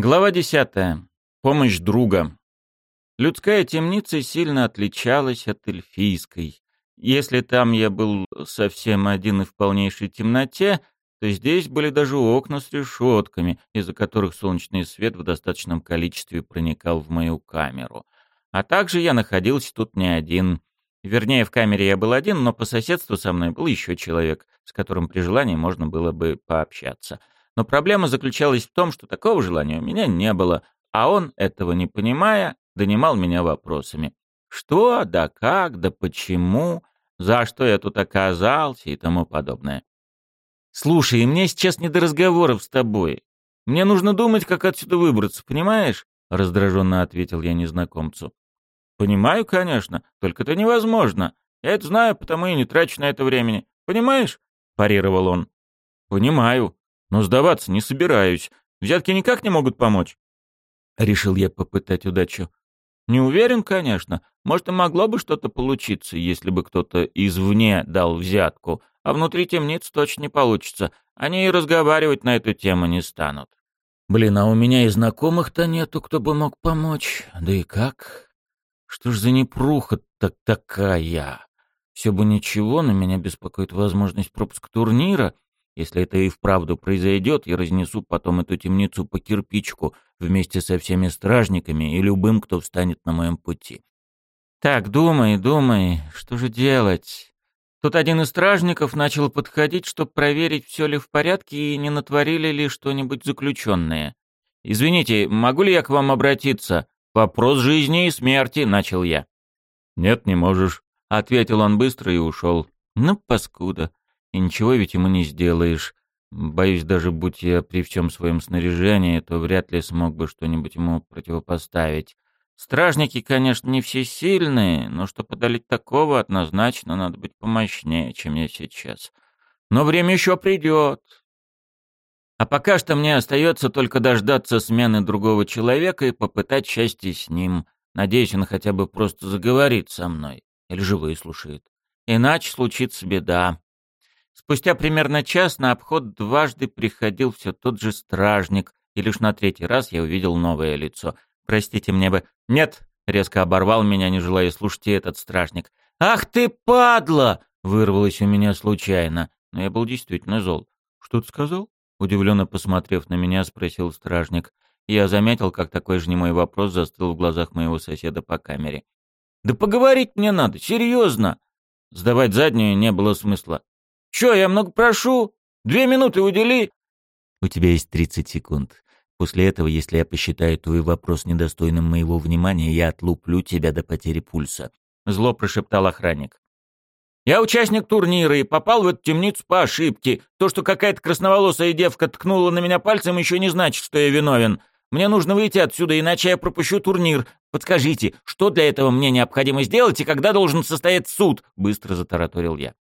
Глава 10. Помощь друга. Людская темница сильно отличалась от эльфийской. Если там я был совсем один и в полнейшей темноте, то здесь были даже окна с решетками, из-за которых солнечный свет в достаточном количестве проникал в мою камеру. А также я находился тут не один. Вернее, в камере я был один, но по соседству со мной был еще человек, с которым при желании можно было бы пообщаться — но проблема заключалась в том, что такого желания у меня не было, а он, этого не понимая, донимал меня вопросами. Что, да как, да почему, за что я тут оказался и тому подобное. «Слушай, мне сейчас не до разговоров с тобой. Мне нужно думать, как отсюда выбраться, понимаешь?» — раздраженно ответил я незнакомцу. «Понимаю, конечно, только это невозможно. Я это знаю, потому и не трачу на это времени. Понимаешь?» — парировал он. «Понимаю. Но сдаваться не собираюсь. Взятки никак не могут помочь. Решил я попытать удачу. Не уверен, конечно. Может, и могло бы что-то получиться, если бы кто-то извне дал взятку. А внутри темниц точно не получится. Они и разговаривать на эту тему не станут. Блин, а у меня и знакомых-то нету, кто бы мог помочь. Да и как? Что ж за непруха-то такая? Все бы ничего, но меня беспокоит возможность пропуска турнира — если это и вправду произойдет, я разнесу потом эту темницу по кирпичку вместе со всеми стражниками и любым, кто встанет на моем пути. Так, думай, думай, что же делать? Тут один из стражников начал подходить, чтобы проверить, все ли в порядке и не натворили ли что-нибудь заключенные. «Извините, могу ли я к вам обратиться? Вопрос жизни и смерти», — начал я. «Нет, не можешь», — ответил он быстро и ушел. «Ну, паскуда. И ничего ведь ему не сделаешь. Боюсь, даже будь я при всем своем снаряжении, то вряд ли смог бы что-нибудь ему противопоставить. Стражники, конечно, не все сильные, но чтобы подалить такого, однозначно надо быть помощнее, чем я сейчас. Но время еще придет. А пока что мне остается только дождаться смены другого человека и попытать счастье с ним. Надеюсь, он хотя бы просто заговорит со мной или же выслушает. Иначе случится беда. Спустя примерно час на обход дважды приходил все тот же стражник, и лишь на третий раз я увидел новое лицо. «Простите мне бы...» «Нет!» — резко оборвал меня, не желая слушать этот стражник. «Ах ты, падла!» — вырвалось у меня случайно. Но я был действительно зол. «Что ты сказал?» — удивленно посмотрев на меня, спросил стражник. Я заметил, как такой же немой вопрос застыл в глазах моего соседа по камере. «Да поговорить мне надо, серьезно!» Сдавать заднюю не было смысла. Чё, я много прошу? Две минуты удели. У тебя есть тридцать секунд. После этого, если я посчитаю твой вопрос недостойным моего внимания, я отлуплю тебя до потери пульса. Зло прошептал охранник. Я участник турнира и попал в эту темницу по ошибке. То, что какая-то красноволосая девка ткнула на меня пальцем, еще не значит, что я виновен. Мне нужно выйти отсюда, иначе я пропущу турнир. Подскажите, что для этого мне необходимо сделать и когда должен состоять суд?» Быстро затараторил я.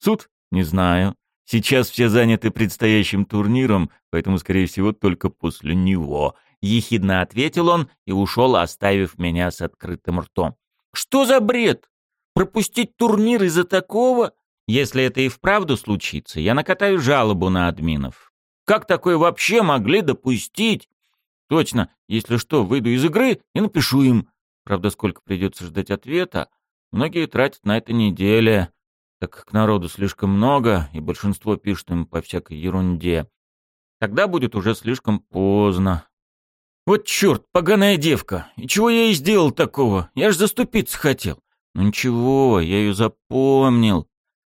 «Суд? «Не знаю. Сейчас все заняты предстоящим турниром, поэтому, скорее всего, только после него», — ехидно ответил он и ушел, оставив меня с открытым ртом. «Что за бред? Пропустить турнир из-за такого? Если это и вправду случится, я накатаю жалобу на админов. Как такое вообще могли допустить? Точно, если что, выйду из игры и напишу им. Правда, сколько придется ждать ответа? Многие тратят на это недели так как народу слишком много, и большинство пишет им по всякой ерунде. Тогда будет уже слишком поздно. Вот черт, поганая девка! И чего я ей сделал такого? Я ж заступиться хотел. Ну ничего, я ее запомнил.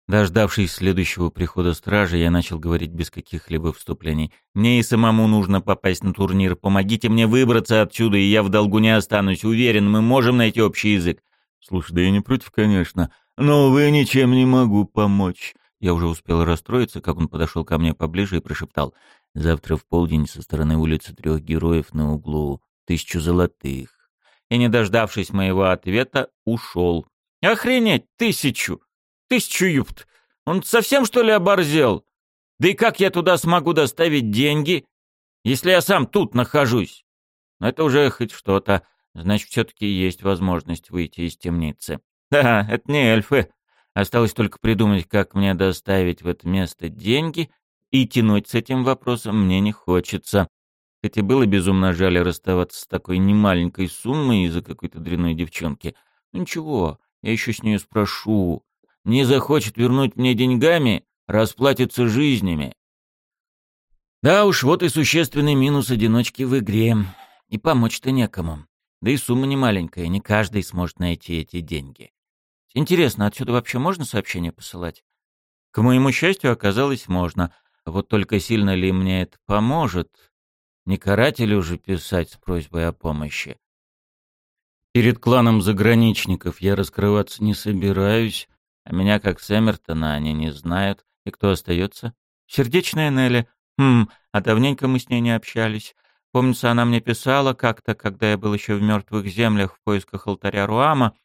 Дождавшись следующего прихода стражи, я начал говорить без каких-либо вступлений. «Мне и самому нужно попасть на турнир. Помогите мне выбраться отсюда, и я в долгу не останусь. Уверен, мы можем найти общий язык». «Слушай, да я не против, конечно. Но, увы, ничем не могу помочь. Я уже успел расстроиться, как он подошел ко мне поближе и прошептал. Завтра в полдень со стороны улицы трех героев на углу тысячу золотых. И, не дождавшись моего ответа, ушел. Охренеть, тысячу! Тысячу юпт! Он совсем, что ли, оборзел? Да и как я туда смогу доставить деньги, если я сам тут нахожусь? Это уже хоть что-то. Значит, все-таки есть возможность выйти из темницы. Да, это не эльфы. Осталось только придумать, как мне доставить в это место деньги, и тянуть с этим вопросом мне не хочется. Хоть и было безумно жаль расставаться с такой немаленькой суммой из-за какой-то дрянной девчонки. Ну ничего, я еще с нее спрошу. Не захочет вернуть мне деньгами, расплатится жизнями. Да уж, вот и существенный минус одиночки в игре. И помочь-то некому. Да и сумма не маленькая, не каждый сможет найти эти деньги. Интересно, отсюда вообще можно сообщение посылать? К моему счастью, оказалось, можно. Вот только сильно ли мне это поможет? Не карателю же писать с просьбой о помощи. Перед кланом заграничников я раскрываться не собираюсь, а меня, как Сэммертона, они не знают. И кто остается? Сердечная Нелли. Хм, а давненько мы с ней не общались. Помнится, она мне писала как-то, когда я был еще в мертвых землях в поисках алтаря Руама.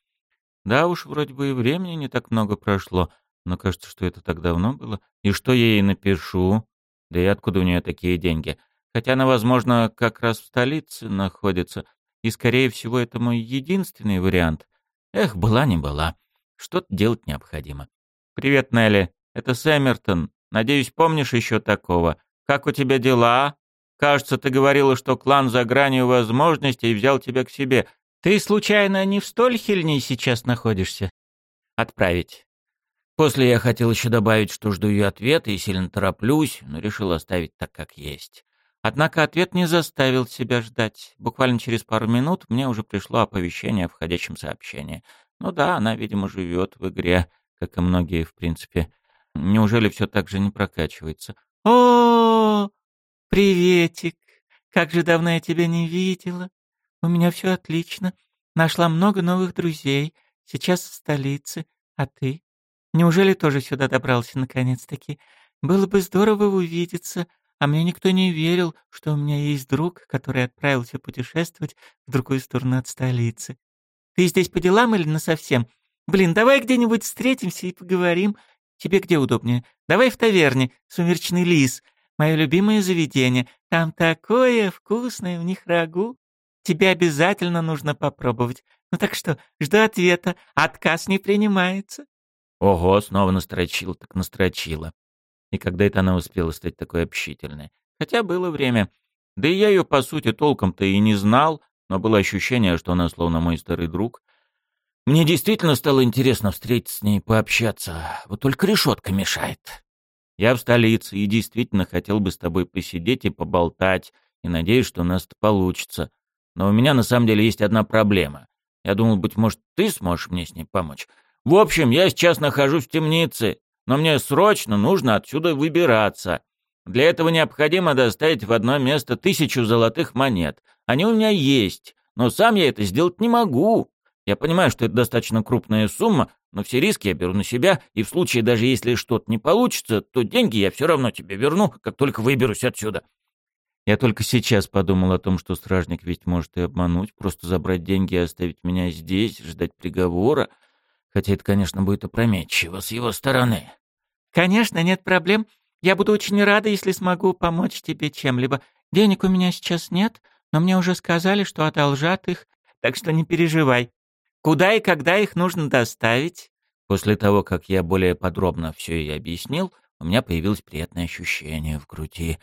Да уж, вроде бы и времени не так много прошло, но кажется, что это так давно было. И что я ей напишу? Да и откуда у нее такие деньги? Хотя она, возможно, как раз в столице находится, и, скорее всего, это мой единственный вариант. Эх, была не была. Что-то делать необходимо. «Привет, Нелли. Это Сэммертон. Надеюсь, помнишь еще такого. Как у тебя дела? Кажется, ты говорила, что клан за гранью возможностей взял тебя к себе. Ты, случайно, не в Стольхельне сейчас находишься?» «Отправить». После я хотел еще добавить, что жду ее ответа и сильно тороплюсь, но решил оставить так, как есть. Однако ответ не заставил себя ждать. Буквально через пару минут мне уже пришло оповещение о входящем сообщении. Ну да, она, видимо, живет в игре, как и многие, в принципе. Неужели все так же не прокачивается? О, приветик! Как же давно я тебя не видела. У меня все отлично. Нашла много новых друзей. Сейчас в столице. А ты? Неужели тоже сюда добрался наконец-таки? Было бы здорово увидеться. А мне никто не верил, что у меня есть друг, который отправился путешествовать в другую сторону от столицы. Ты здесь по делам или насовсем? Блин, давай где-нибудь встретимся и поговорим. Тебе где удобнее? Давай в таверне, «Сумеречный лис». Мое любимое заведение. Там такое вкусное у них рагу. Тебе обязательно нужно попробовать. Ну так что, жду ответа. Отказ не принимается. Ого, снова настрочил, так настрочила. И когда это она успела стать такой общительной? Хотя было время. Да и я ее, по сути, толком-то и не знал, но было ощущение, что она словно мой старый друг. Мне действительно стало интересно встретиться с ней, пообщаться. Вот только решетка мешает. Я в столице и действительно хотел бы с тобой посидеть и поболтать, и надеюсь, что у нас это получится. Но у меня на самом деле есть одна проблема. Я думал, быть может, ты сможешь мне с ней помочь. В общем, я сейчас нахожусь в темнице, но мне срочно нужно отсюда выбираться. Для этого необходимо доставить в одно место тысячу золотых монет. Они у меня есть, но сам я это сделать не могу. Я понимаю, что это достаточно крупная сумма, но все риски я беру на себя, и в случае даже если что-то не получится, то деньги я все равно тебе верну, как только выберусь отсюда. Я только сейчас подумал о том, что стражник ведь может и обмануть, просто забрать деньги и оставить меня здесь, ждать приговора. Хотя это, конечно, будет опрометчиво с его стороны. «Конечно, нет проблем. Я буду очень рада, если смогу помочь тебе чем-либо. Денег у меня сейчас нет, но мне уже сказали, что одолжат их, так что не переживай. Куда и когда их нужно доставить?» После того, как я более подробно все и объяснил, у меня появилось приятное ощущение в груди.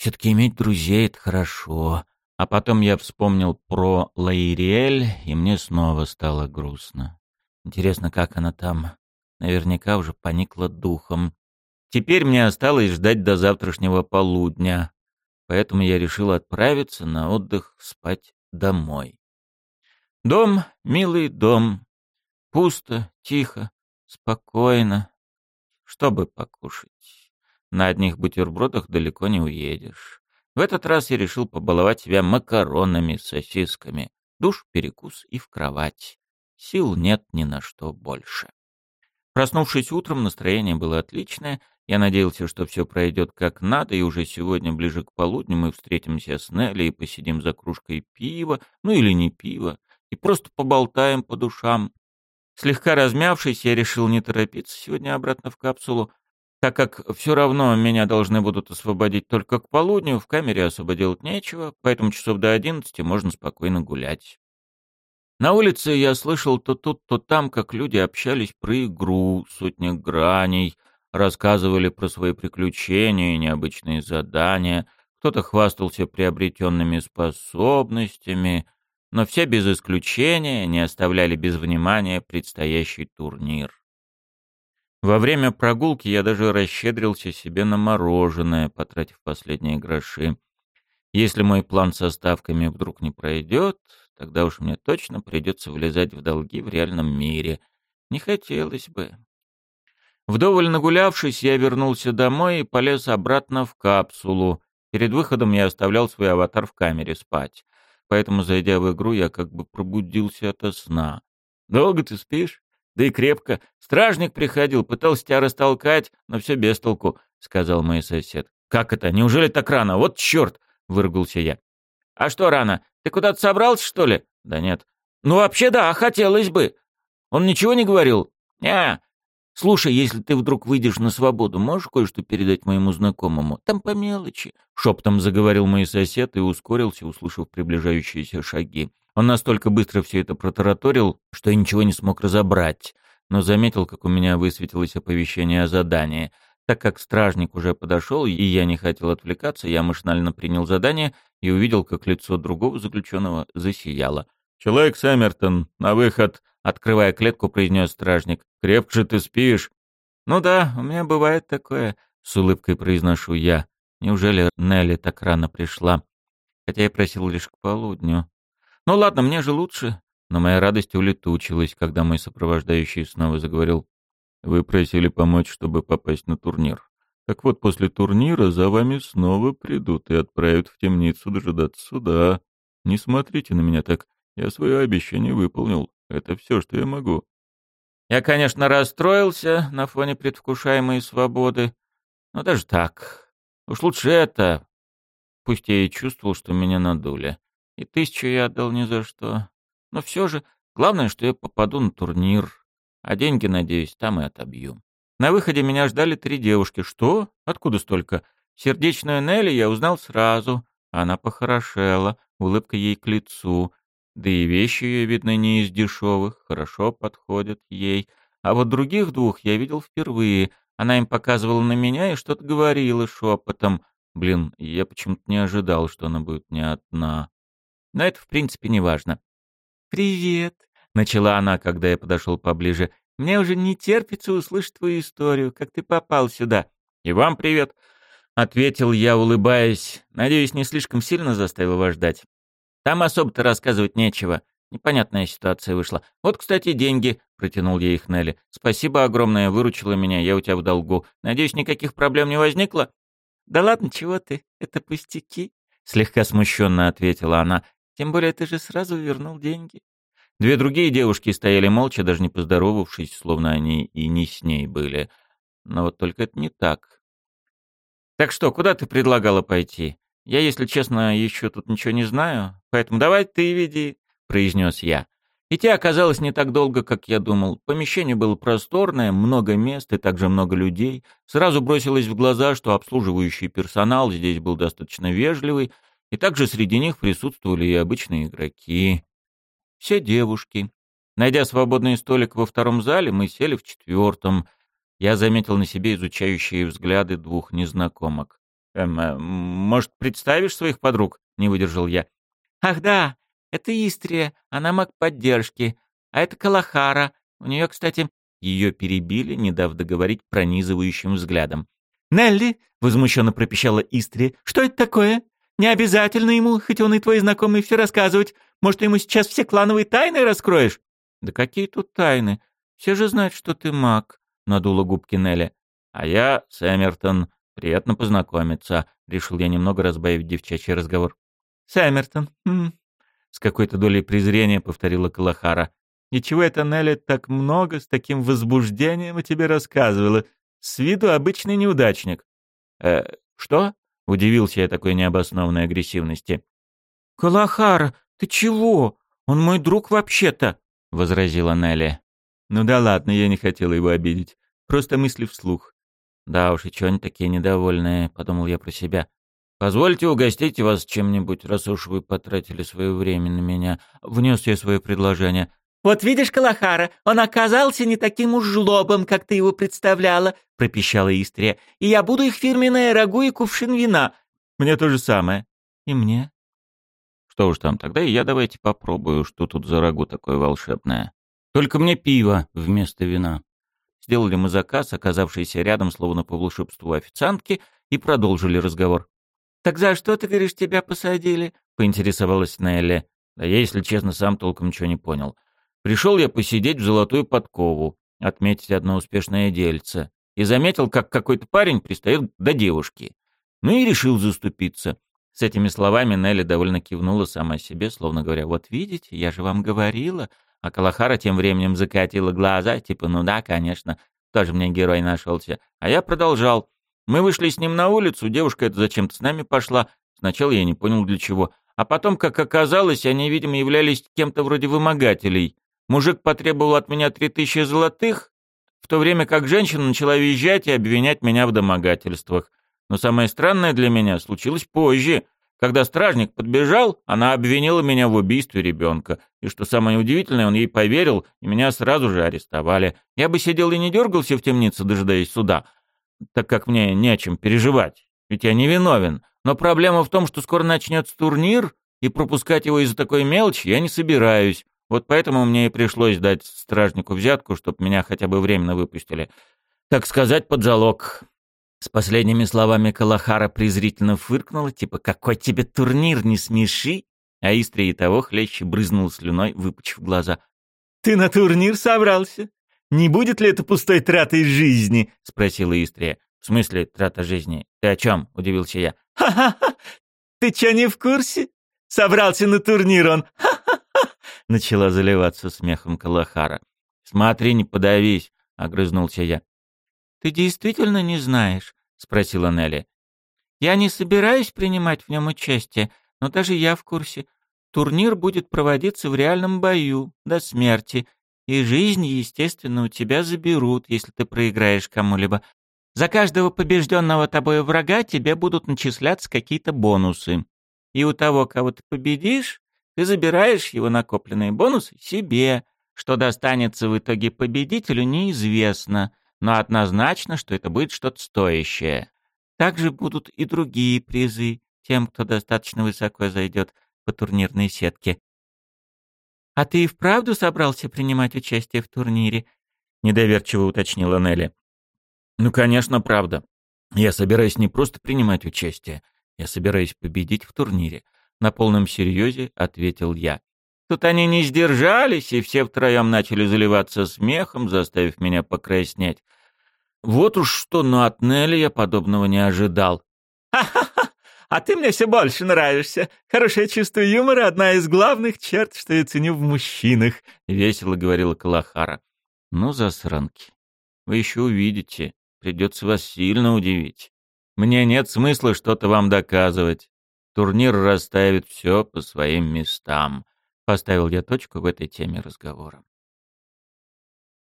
Все-таки иметь друзей — это хорошо. А потом я вспомнил про Лаириэль, и мне снова стало грустно. Интересно, как она там? Наверняка уже поникла духом. Теперь мне осталось ждать до завтрашнего полудня, поэтому я решил отправиться на отдых спать домой. Дом, милый дом. Пусто, тихо, спокойно. Чтобы покушать. На одних бутербродах далеко не уедешь. В этот раз я решил побаловать себя макаронами, сосисками. Душ, перекус и в кровать. Сил нет ни на что больше. Проснувшись утром, настроение было отличное. Я надеялся, что все пройдет как надо, и уже сегодня, ближе к полудню, мы встретимся с Нелли и посидим за кружкой пива, ну или не пива, и просто поболтаем по душам. Слегка размявшись, я решил не торопиться сегодня обратно в капсулу, так как все равно меня должны будут освободить только к полудню, в камере особо делать нечего, поэтому часов до одиннадцати можно спокойно гулять. На улице я слышал то тут, то там, как люди общались про игру, сотня граней, рассказывали про свои приключения и необычные задания. кто-то хвастался приобретенными способностями, но все без исключения не оставляли без внимания предстоящий турнир. Во время прогулки я даже расщедрился себе на мороженое, потратив последние гроши. Если мой план со ставками вдруг не пройдет, тогда уж мне точно придется влезать в долги в реальном мире. Не хотелось бы. Вдоволь нагулявшись, я вернулся домой и полез обратно в капсулу. Перед выходом я оставлял свой аватар в камере спать. Поэтому, зайдя в игру, я как бы пробудился ото сна. «Долго ты спишь?» «Да и крепко. Стражник приходил, пытался тебя растолкать, но все без толку», — сказал мой сосед. «Как это? Неужели так рано? Вот черт!» — выругался я. «А что рано? Ты куда-то собрался, что ли?» «Да нет». «Ну вообще да, хотелось бы». «Он ничего не говорил?» «Не, «Слушай, если ты вдруг выйдешь на свободу, можешь кое-что передать моему знакомому? Там по мелочи». Шепотом заговорил мой сосед и ускорился, услышав приближающиеся шаги. Он настолько быстро все это протараторил, что я ничего не смог разобрать, но заметил, как у меня высветилось оповещение о задании. Так как стражник уже подошел, и я не хотел отвлекаться, я машинально принял задание и увидел, как лицо другого заключенного засияло. «Человек Сэммертон, на выход!» Открывая клетку, произнес стражник. «Крепко ты спишь?» «Ну да, у меня бывает такое», — с улыбкой произношу я. «Неужели Нелли так рано пришла?» Хотя я просил лишь к полудню. «Ну ладно, мне же лучше». Но моя радость улетучилась, когда мой сопровождающий снова заговорил. «Вы просили помочь, чтобы попасть на турнир. Так вот, после турнира за вами снова придут и отправят в темницу дожидаться суда. Не смотрите на меня так. Я свое обещание выполнил. Это все, что я могу. Я, конечно, расстроился на фоне предвкушаемой свободы, но даже так. Уж лучше это. Пусть я и чувствовал, что меня надули. И тысячу я отдал ни за что. Но все же, главное, что я попаду на турнир. А деньги, надеюсь, там и отобью. На выходе меня ждали три девушки. Что? Откуда столько? Сердечную Нелли я узнал сразу. Она похорошела, улыбка ей к лицу. Да и вещи ее, видно, не из дешевых, хорошо подходят ей. А вот других двух я видел впервые. Она им показывала на меня и что-то говорила шепотом. Блин, я почему-то не ожидал, что она будет не одна. Но это, в принципе, не важно. «Привет», — начала она, когда я подошел поближе. «Мне уже не терпится услышать твою историю, как ты попал сюда». «И вам привет», — ответил я, улыбаясь. Надеюсь, не слишком сильно заставил вас ждать. Там особо-то рассказывать нечего. Непонятная ситуация вышла. Вот, кстати, деньги, протянул ей их Нелли. Спасибо огромное, выручила меня, я у тебя в долгу. Надеюсь, никаких проблем не возникло? Да ладно, чего ты? Это пустяки, слегка смущенно ответила она. Тем более ты же сразу вернул деньги. Две другие девушки стояли молча, даже не поздоровавшись, словно они и не с ней были. Но вот только это не так. «Так что, куда ты предлагала пойти?» Я, если честно, еще тут ничего не знаю, поэтому давай ты веди», — произнес я. Идти оказалось не так долго, как я думал. Помещение было просторное, много мест и также много людей. Сразу бросилось в глаза, что обслуживающий персонал здесь был достаточно вежливый, и также среди них присутствовали и обычные игроки. Все девушки. Найдя свободный столик во втором зале, мы сели в четвертом. Я заметил на себе изучающие взгляды двух незнакомок. Эм, э, может, представишь своих подруг? Не выдержал я. Ах да, это Истрия, она маг поддержки. А это Калахара. У нее, кстати, ее перебили, не дав договорить пронизывающим взглядом. «Нелли!» — возмущенно пропищала Истрия. «Что это такое? Не обязательно ему, хоть он и твой знакомый, все рассказывать. Может, ему сейчас все клановые тайны раскроешь?» «Да какие тут тайны? Все же знают, что ты маг», — надула губки Нелли. «А я Сэмертон», «Приятно познакомиться», — решил я немного разбавить девчачий разговор. «Сэммертон, хм. с какой-то долей презрения повторила Калахара. «Ничего это Нелли так много, с таким возбуждением о тебе рассказывала. С виду обычный неудачник». «Э, что?» — удивился я такой необоснованной агрессивности. «Калахара, ты чего? Он мой друг вообще-то», — возразила Нелли. «Ну да ладно, я не хотела его обидеть. Просто мысли вслух. «Да уж, и чё они такие недовольные», — подумал я про себя. «Позвольте угостить вас чем-нибудь, раз уж вы потратили свое время на меня». Внес я свое предложение. «Вот видишь, Калахара, он оказался не таким уж жлобом, как ты его представляла», — пропищала Истрия. «И я буду их фирменное рагу и кувшин вина». Мне то же самое. И мне. Что уж там, тогда и я давайте попробую, что тут за рагу такое волшебное. Только мне пиво вместо вина. Сделали мы заказ, оказавшийся рядом, словно по волшебству официантки, и продолжили разговор. «Так за что, ты говоришь, тебя посадили?» — поинтересовалась Нелли. Да я, если честно, сам толком ничего не понял. Пришел я посидеть в золотую подкову, отметить одно успешное дельце, и заметил, как какой-то парень пристает до девушки. Ну и решил заступиться. С этими словами Нелли довольно кивнула сама себе, словно говоря, «Вот видите, я же вам говорила». А Калахара тем временем закатила глаза, типа, «Ну да, конечно, тоже мне герой нашелся». А я продолжал. Мы вышли с ним на улицу, девушка это зачем-то с нами пошла. Сначала я не понял для чего. А потом, как оказалось, они, видимо, являлись кем-то вроде вымогателей. Мужик потребовал от меня три тысячи золотых, в то время как женщина начала визжать и обвинять меня в домогательствах. Но самое странное для меня случилось позже. Когда стражник подбежал, она обвинила меня в убийстве ребенка. И что самое удивительное, он ей поверил, и меня сразу же арестовали. Я бы сидел и не дергался в темнице, дожидаясь суда, так как мне не о чем переживать. Ведь я не виновен. Но проблема в том, что скоро начнется турнир, и пропускать его из-за такой мелочи я не собираюсь. Вот поэтому мне и пришлось дать стражнику взятку, чтобы меня хотя бы временно выпустили. Так сказать, под залог. С последними словами Калахара презрительно фыркнула, типа «Какой тебе турнир, не смеши!» А Истри и того хлеще брызнул слюной, выпучив глаза. «Ты на турнир собрался? Не будет ли это пустой тратой жизни?» — спросила Истрия. «В смысле трата жизни? Ты о чем?» — удивился я. «Ха-ха-ха! Ты чё, не в курсе? Собрался на турнир он! Ха-ха-ха!» Начала заливаться смехом Калахара. «Смотри, не подавись!» — огрызнулся я. «Ты действительно не знаешь?» — спросила Нелли. «Я не собираюсь принимать в нем участие, но даже я в курсе. Турнир будет проводиться в реальном бою, до смерти, и жизнь, естественно, у тебя заберут, если ты проиграешь кому-либо. За каждого побежденного тобой врага тебе будут начисляться какие-то бонусы. И у того, кого ты победишь, ты забираешь его накопленные бонусы себе. Что достанется в итоге победителю, неизвестно но однозначно, что это будет что-то стоящее. Также будут и другие призы тем, кто достаточно высоко зайдет по турнирной сетке. «А ты и вправду собрался принимать участие в турнире?» — недоверчиво уточнила Нелли. «Ну, конечно, правда. Я собираюсь не просто принимать участие, я собираюсь победить в турнире», — на полном серьезе ответил я. Тут они не сдержались, и все втроем начали заливаться смехом, заставив меня покраснеть. Вот уж что, но от Нелли я подобного не ожидал. «Ха-ха-ха! А ты мне все больше нравишься. Хорошее чувство юмора — одна из главных черт, что я ценю в мужчинах», — весело говорила Калахара. «Ну, засранки, вы еще увидите. Придется вас сильно удивить. Мне нет смысла что-то вам доказывать. Турнир расставит все по своим местам. Поставил я точку в этой теме разговора.